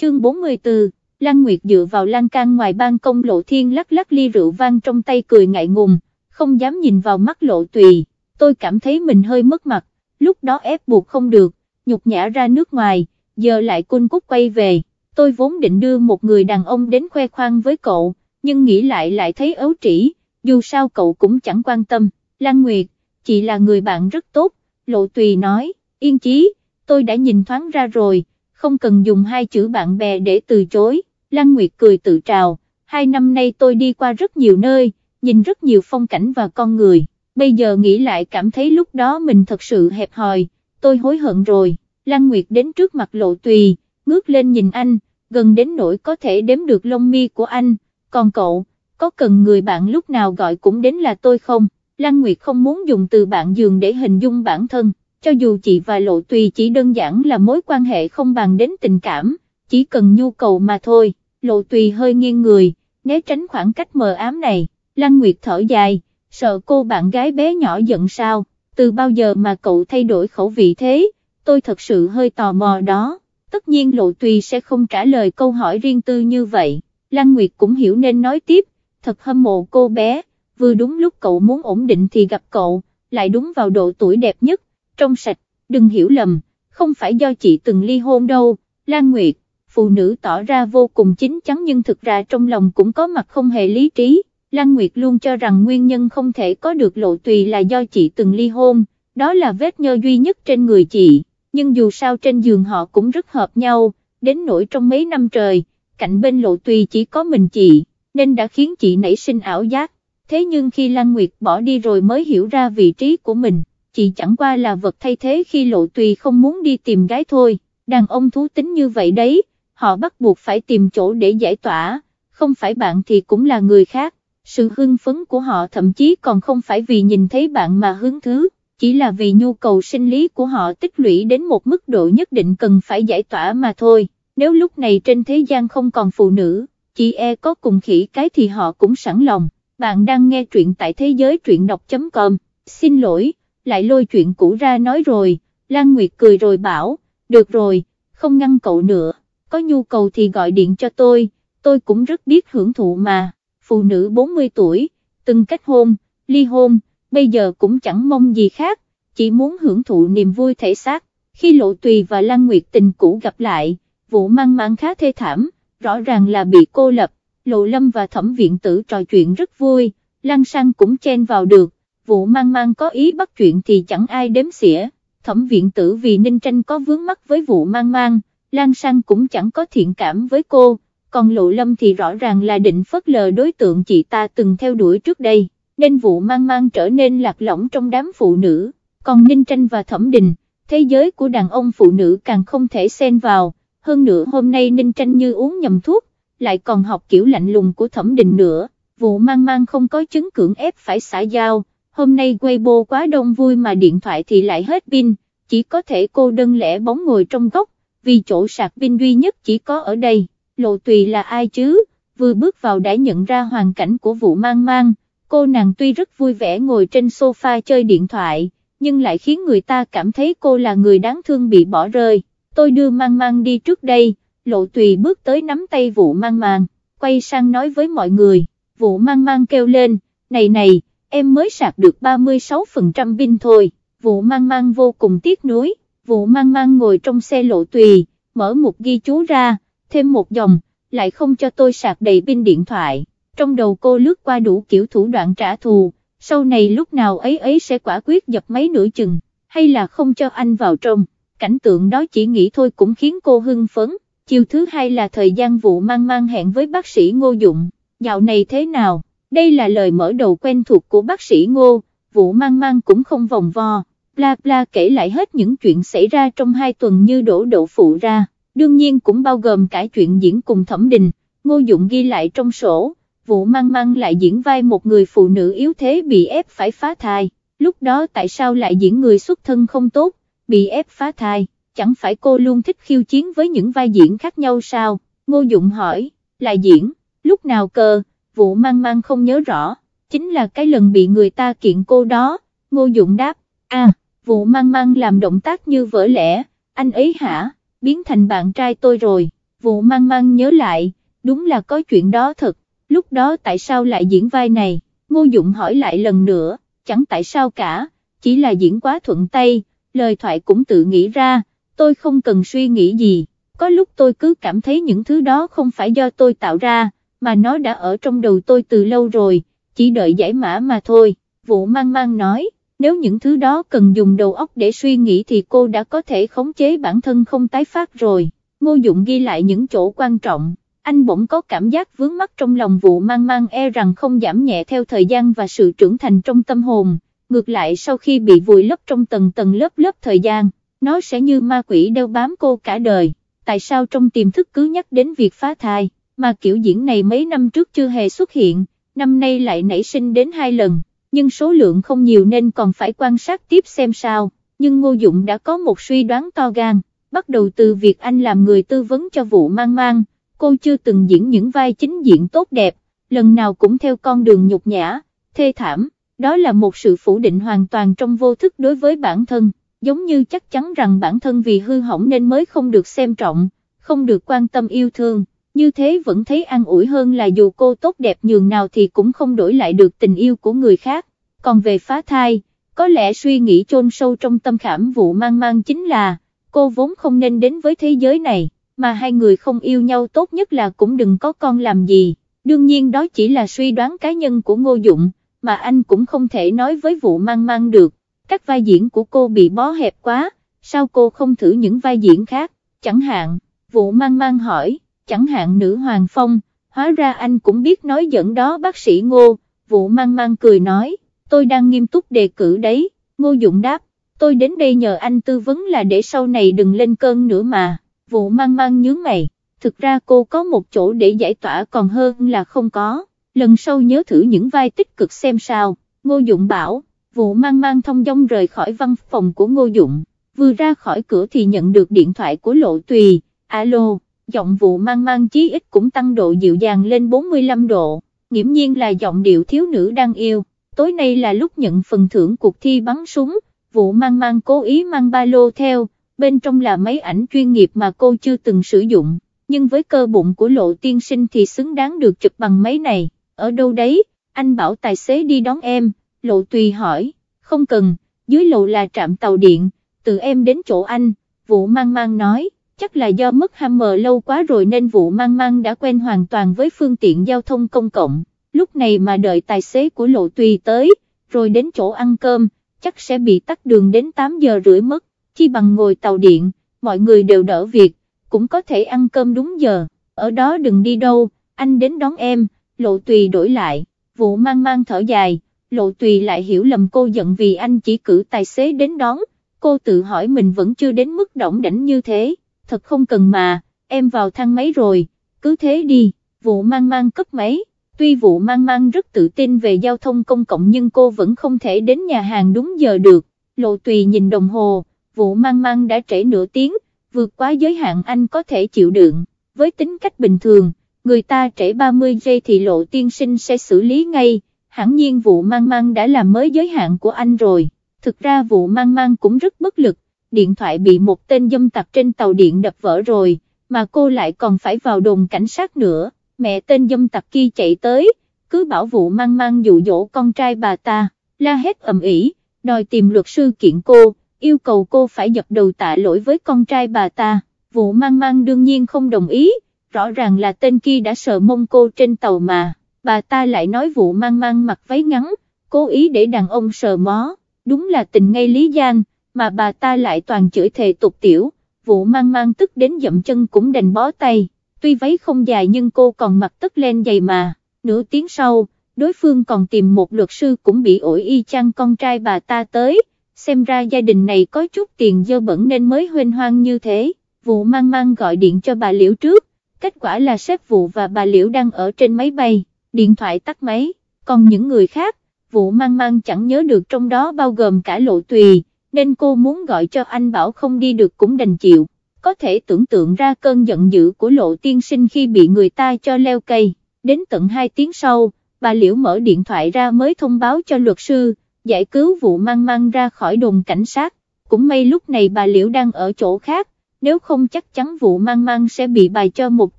chương 44, Lan Nguyệt dựa vào lan can ngoài ban công lộ thiên lắc lắc ly rượu vang trong tay cười ngại ngùng, không dám nhìn vào mắt lộ tùy, tôi cảm thấy mình hơi mất mặt, lúc đó ép buộc không được, nhục nhã ra nước ngoài, giờ lại cun cút quay về, tôi vốn định đưa một người đàn ông đến khoe khoang với cậu, nhưng nghĩ lại lại thấy ấu trĩ, dù sao cậu cũng chẳng quan tâm, Lan Nguyệt, chị là người bạn rất tốt, lộ tùy nói, yên chí, tôi đã nhìn thoáng ra rồi, không cần dùng hai chữ bạn bè để từ chối, Lan Nguyệt cười tự trào, hai năm nay tôi đi qua rất nhiều nơi, nhìn rất nhiều phong cảnh và con người, bây giờ nghĩ lại cảm thấy lúc đó mình thật sự hẹp hòi, tôi hối hận rồi, Lan Nguyệt đến trước mặt lộ tùy, ngước lên nhìn anh, gần đến nỗi có thể đếm được lông mi của anh, còn cậu, có cần người bạn lúc nào gọi cũng đến là tôi không, Lan Nguyệt không muốn dùng từ bạn giường để hình dung bản thân, cho dù chị và lộ tùy chỉ đơn giản là mối quan hệ không bằng đến tình cảm, chỉ cần nhu cầu mà thôi, lộ tùy hơi nghiêng người, né tránh khoảng cách mờ ám này, Lan Nguyệt thở dài, sợ cô bạn gái bé nhỏ giận sao, từ bao giờ mà cậu thay đổi khẩu vị thế, tôi thật sự hơi tò mò đó, tất nhiên lộ tùy sẽ không trả lời câu hỏi riêng tư như vậy, Lan Nguyệt cũng hiểu nên nói tiếp, thật hâm mộ cô bé, vừa đúng lúc cậu muốn ổn định thì gặp cậu, lại đúng vào độ tuổi đẹp nhất, trong sạch, đừng hiểu lầm, không phải do chị từng ly hôn đâu, Lan Nguyệt, phụ nữ tỏ ra vô cùng chính chắn nhưng thực ra trong lòng cũng có mặt không hề lý trí, Lan Nguyệt luôn cho rằng nguyên nhân không thể có được lộ tùy là do chị từng ly hôn, đó là vết nhơ duy nhất trên người chị, nhưng dù sao trên giường họ cũng rất hợp nhau, đến nỗi trong mấy năm trời, cạnh bên lộ tùy chỉ có mình chị, nên đã khiến chị nảy sinh ảo giác, thế nhưng khi Lan Nguyệt bỏ đi rồi mới hiểu ra vị trí của mình chị chẳng qua là vật thay thế khi lộ tùy không muốn đi tìm gái thôi, đàn ông thú tính như vậy đấy, họ bắt buộc phải tìm chỗ để giải tỏa, không phải bạn thì cũng là người khác, sự hưng phấn của họ thậm chí còn không phải vì nhìn thấy bạn mà hứng thứ, chỉ là vì nhu cầu sinh lý của họ tích lũy đến một mức độ nhất định cần phải giải tỏa mà thôi, nếu lúc này trên thế gian không còn phụ nữ, chị e có cùng khỉ cái thì họ cũng sẵn lòng, bạn đang nghe truyện tại thế giới truyện đọc.com, xin lỗi lại lôi chuyện cũ ra nói rồi, Lan Nguyệt cười rồi bảo, được rồi, không ngăn cậu nữa, có nhu cầu thì gọi điện cho tôi, tôi cũng rất biết hưởng thụ mà, phụ nữ 40 tuổi, từng kết hôn, ly hôn, bây giờ cũng chẳng mong gì khác, chỉ muốn hưởng thụ niềm vui thể xác, khi Lộ Tùy và Lan Nguyệt tình cũ gặp lại, vụ mang mang khá thê thảm, rõ ràng là bị cô lập, Lộ Lâm và Thẩm Viện Tử trò chuyện rất vui, Lan Sang cũng chen vào được, vụ mang mang có ý bắt chuyện thì chẳng ai đếm xỉa, thẩm viện tử vì Ninh Tranh có vướng mắc với vụ mang mang, Lan Sang cũng chẳng có thiện cảm với cô, còn Lộ Lâm thì rõ ràng là định phớt lờ đối tượng chị ta từng theo đuổi trước đây, nên vụ mang mang trở nên lạc lõng trong đám phụ nữ, còn Ninh Tranh và Thẩm Đình, thế giới của đàn ông phụ nữ càng không thể xen vào, hơn nữa hôm nay Ninh Tranh như uống nhầm thuốc, lại còn học kiểu lạnh lùng của Thẩm Đình nữa, vụ mang mang không có chứng cưỡng ép phải xả giao hôm nay Weibo quá đông vui mà điện thoại thì lại hết pin, chỉ có thể cô đơn lẻ bóng ngồi trong góc, vì chỗ sạc pin duy nhất chỉ có ở đây, lộ tùy là ai chứ, vừa bước vào đã nhận ra hoàn cảnh của vụ mang mang, cô nàng tuy rất vui vẻ ngồi trên sofa chơi điện thoại, nhưng lại khiến người ta cảm thấy cô là người đáng thương bị bỏ rơi, tôi đưa mang mang đi trước đây, lộ tùy bước tới nắm tay vụ mang mang, quay sang nói với mọi người, vụ mang mang kêu lên, này này, em mới sạc được 36% pin thôi, vụ mang mang vô cùng tiếc nuối, vụ mang mang ngồi trong xe lộ tùy, mở một ghi chú ra, thêm một dòng, lại không cho tôi sạc đầy pin điện thoại, trong đầu cô lướt qua đủ kiểu thủ đoạn trả thù, sau này lúc nào ấy ấy sẽ quả quyết dập máy nửa chừng, hay là không cho anh vào trong, cảnh tượng đó chỉ nghĩ thôi cũng khiến cô hưng phấn, chiều thứ hai là thời gian vụ mang mang hẹn với bác sĩ Ngô Dụng, dạo này thế nào? Đây là lời mở đầu quen thuộc của bác sĩ Ngô, vụ mang mang cũng không vòng vo, bla bla kể lại hết những chuyện xảy ra trong hai tuần như đổ đậu phụ ra, đương nhiên cũng bao gồm cả chuyện diễn cùng thẩm đình, Ngô Dụng ghi lại trong sổ, vụ mang mang lại diễn vai một người phụ nữ yếu thế bị ép phải phá thai, lúc đó tại sao lại diễn người xuất thân không tốt, bị ép phá thai, chẳng phải cô luôn thích khiêu chiến với những vai diễn khác nhau sao, Ngô Dụng hỏi, lại diễn, lúc nào cơ, vụ mang mang không nhớ rõ, chính là cái lần bị người ta kiện cô đó, ngô dụng đáp, à, vụ mang mang làm động tác như vỡ lẽ, anh ấy hả, biến thành bạn trai tôi rồi, vụ mang mang nhớ lại, đúng là có chuyện đó thật, lúc đó tại sao lại diễn vai này, Ngô Dụng hỏi lại lần nữa, chẳng tại sao cả, chỉ là diễn quá thuận tay, lời thoại cũng tự nghĩ ra, tôi không cần suy nghĩ gì, có lúc tôi cứ cảm thấy những thứ đó không phải do tôi tạo ra, mà nó đã ở trong đầu tôi từ lâu rồi, chỉ đợi giải mã mà thôi, vụ mang mang nói, nếu những thứ đó cần dùng đầu óc để suy nghĩ thì cô đã có thể khống chế bản thân không tái phát rồi, ngô dụng ghi lại những chỗ quan trọng, anh bỗng có cảm giác vướng mắc trong lòng vụ mang mang e rằng không giảm nhẹ theo thời gian và sự trưởng thành trong tâm hồn, ngược lại sau khi bị vùi lấp trong tầng tầng lớp lớp thời gian, nó sẽ như ma quỷ đeo bám cô cả đời, tại sao trong tiềm thức cứ nhắc đến việc phá thai, mà kiểu diễn này mấy năm trước chưa hề xuất hiện, năm nay lại nảy sinh đến hai lần, nhưng số lượng không nhiều nên còn phải quan sát tiếp xem sao, nhưng Ngô Dụng đã có một suy đoán to gan, bắt đầu từ việc anh làm người tư vấn cho vụ mang mang, cô chưa từng diễn những vai chính diện tốt đẹp, lần nào cũng theo con đường nhục nhã, thê thảm, đó là một sự phủ định hoàn toàn trong vô thức đối với bản thân, giống như chắc chắn rằng bản thân vì hư hỏng nên mới không được xem trọng, không được quan tâm yêu thương, như thế vẫn thấy an ủi hơn là dù cô tốt đẹp nhường nào thì cũng không đổi lại được tình yêu của người khác, còn về phá thai, có lẽ suy nghĩ chôn sâu trong tâm khảm vụ mang mang chính là, cô vốn không nên đến với thế giới này mà hai người không yêu nhau tốt nhất là cũng đừng có con làm gì, đương nhiên đó chỉ là suy đoán cá nhân của Ngô Dụng, mà anh cũng không thể nói với vụ mang mang được, các vai diễn của cô bị bó hẹp quá, sao cô không thử những vai diễn khác, chẳng hạn, vụ mang mang hỏi, chẳng hạn nữ hoàng phong, hóa ra anh cũng biết nói dẫn đó bác sĩ Ngô, vụ mang mang cười nói, tôi đang nghiêm túc đề cử đấy, Ngô Dụng đáp, tôi đến đây nhờ anh tư vấn là để sau này đừng lên cơn nữa mà. Vụ mang mang nhớ mày, thực ra cô có một chỗ để giải tỏa còn hơn là không có, lần sau nhớ thử những vai tích cực xem sao, Ngô Dụng bảo, vụ mang mang thông dong rời khỏi văn phòng của Ngô Dụng, vừa ra khỏi cửa thì nhận được điện thoại của Lộ Tùy, alo, giọng vụ mang mang chí ít cũng tăng độ dịu dàng lên 45 độ, nghiễm nhiên là giọng điệu thiếu nữ đang yêu, tối nay là lúc nhận phần thưởng cuộc thi bắn súng, vụ mang mang cố ý mang ba lô theo, bên trong là máy ảnh chuyên nghiệp mà cô chưa từng sử dụng, nhưng với cơ bụng của lộ tiên sinh thì xứng đáng được chụp bằng máy này, ở đâu đấy, anh bảo tài xế đi đón em, lộ tùy hỏi, không cần, dưới lầu là trạm tàu điện, từ em đến chỗ anh, vụ mang mang nói, chắc là do mất hammer lâu quá rồi nên vụ mang mang đã quen hoàn toàn với phương tiện giao thông công cộng, lúc này mà đợi tài xế của lộ tùy tới, rồi đến chỗ ăn cơm, chắc sẽ bị tắt đường đến 8 giờ rưỡi mất. Chi bằng ngồi tàu điện, mọi người đều đỡ việc, cũng có thể ăn cơm đúng giờ, ở đó đừng đi đâu, anh đến đón em, lộ tùy đổi lại, vụ mang mang thở dài, lộ tùy lại hiểu lầm cô giận vì anh chỉ cử tài xế đến đón, cô tự hỏi mình vẫn chưa đến mức động đảnh như thế, thật không cần mà, em vào thang máy rồi, cứ thế đi, vụ mang mang cấp máy. Tuy vụ mang mang rất tự tin về giao thông công cộng nhưng cô vẫn không thể đến nhà hàng đúng giờ được, lộ tùy nhìn đồng hồ, vụ mang mang đã trễ nửa tiếng, vượt quá giới hạn anh có thể chịu đựng, với tính cách bình thường, người ta trễ 30 giây thì lộ tiên sinh sẽ xử lý ngay, hẳn nhiên vụ mang mang đã làm mới giới hạn của anh rồi, thực ra vụ mang mang cũng rất bất lực, điện thoại bị một tên dâm tặc trên tàu điện đập vỡ rồi, mà cô lại còn phải vào đồn cảnh sát nữa, mẹ tên dâm tặc kia chạy tới, cứ bảo vụ mang mang dụ dỗ con trai bà ta, la hét ầm ĩ, đòi tìm luật sư kiện cô yêu cầu cô phải dập đầu tạ lỗi với con trai bà ta, vụ mang mang đương nhiên không đồng ý, rõ ràng là tên kia đã sờ mông cô trên tàu mà, bà ta lại nói vụ mang mang mặc váy ngắn, cố ý để đàn ông sờ mó, đúng là tình ngay lý gian, mà bà ta lại toàn chửi thề tục tiểu, vụ mang mang tức đến dậm chân cũng đành bó tay, tuy váy không dài nhưng cô còn mặc tất lên giày mà, nửa tiếng sau, đối phương còn tìm một luật sư cũng bị ổi y chang con trai bà ta tới, xem ra gia đình này có chút tiền dơ bẩn nên mới huyên hoang như thế, vụ mang mang gọi điện cho bà Liễu trước, kết quả là sếp vụ và bà Liễu đang ở trên máy bay, điện thoại tắt máy, còn những người khác, vụ mang mang chẳng nhớ được trong đó bao gồm cả lộ tùy, nên cô muốn gọi cho anh bảo không đi được cũng đành chịu, có thể tưởng tượng ra cơn giận dữ của lộ tiên sinh khi bị người ta cho leo cây, đến tận 2 tiếng sau, bà Liễu mở điện thoại ra mới thông báo cho luật sư, giải cứu vụ mang mang ra khỏi đồn cảnh sát, cũng may lúc này bà Liễu đang ở chỗ khác, nếu không chắc chắn vụ mang mang sẽ bị bài cho một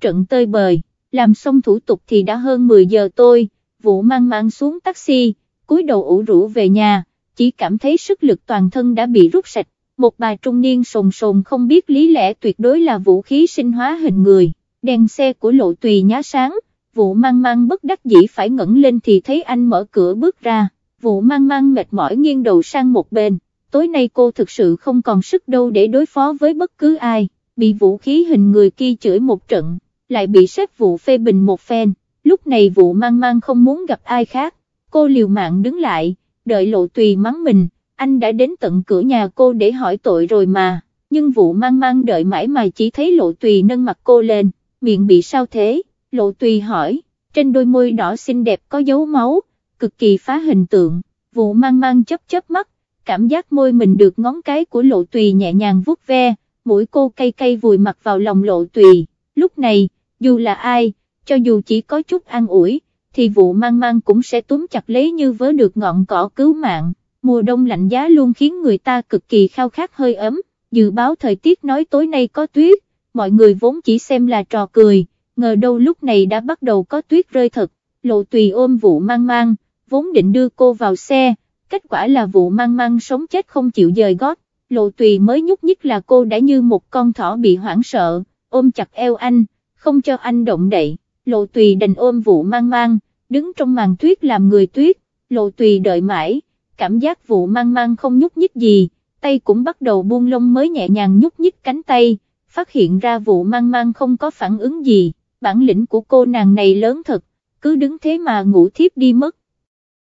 trận tơi bời, làm xong thủ tục thì đã hơn 10 giờ tôi, vụ mang mang xuống taxi, cúi đầu ủ rũ về nhà, chỉ cảm thấy sức lực toàn thân đã bị rút sạch, một bà trung niên sồn sồn không biết lý lẽ tuyệt đối là vũ khí sinh hóa hình người, đèn xe của lộ tùy nhá sáng, vụ mang mang bất đắc dĩ phải ngẩng lên thì thấy anh mở cửa bước ra, vụ mang mang mệt mỏi nghiêng đầu sang một bên, tối nay cô thực sự không còn sức đâu để đối phó với bất cứ ai, bị vũ khí hình người kia chửi một trận, lại bị xếp vụ phê bình một phen, lúc này vụ mang mang không muốn gặp ai khác, cô liều mạng đứng lại, đợi lộ tùy mắng mình, anh đã đến tận cửa nhà cô để hỏi tội rồi mà, nhưng vụ mang mang đợi mãi mà chỉ thấy lộ tùy nâng mặt cô lên, miệng bị sao thế, lộ tùy hỏi, trên đôi môi đỏ xinh đẹp có dấu máu, cực kỳ phá hình tượng, vụ mang mang chấp chấp mắt, cảm giác môi mình được ngón cái của lộ tùy nhẹ nhàng vuốt ve, mũi cô cay cay vùi mặt vào lòng lộ tùy, lúc này, dù là ai, cho dù chỉ có chút an ủi, thì vụ mang mang cũng sẽ túm chặt lấy như vớ được ngọn cỏ cứu mạng, mùa đông lạnh giá luôn khiến người ta cực kỳ khao khát hơi ấm, dự báo thời tiết nói tối nay có tuyết, mọi người vốn chỉ xem là trò cười, ngờ đâu lúc này đã bắt đầu có tuyết rơi thật, lộ tùy ôm vụ mang mang, vốn định đưa cô vào xe, kết quả là vụ mang mang sống chết không chịu dời gót, lộ tùy mới nhúc nhích là cô đã như một con thỏ bị hoảng sợ, ôm chặt eo anh, không cho anh động đậy, lộ tùy đành ôm vụ mang mang, đứng trong màn tuyết làm người tuyết, lộ tùy đợi mãi, cảm giác vụ mang mang không nhúc nhích gì, tay cũng bắt đầu buông lông mới nhẹ nhàng nhúc nhích cánh tay, phát hiện ra vụ mang mang không có phản ứng gì, bản lĩnh của cô nàng này lớn thật, cứ đứng thế mà ngủ thiếp đi mất,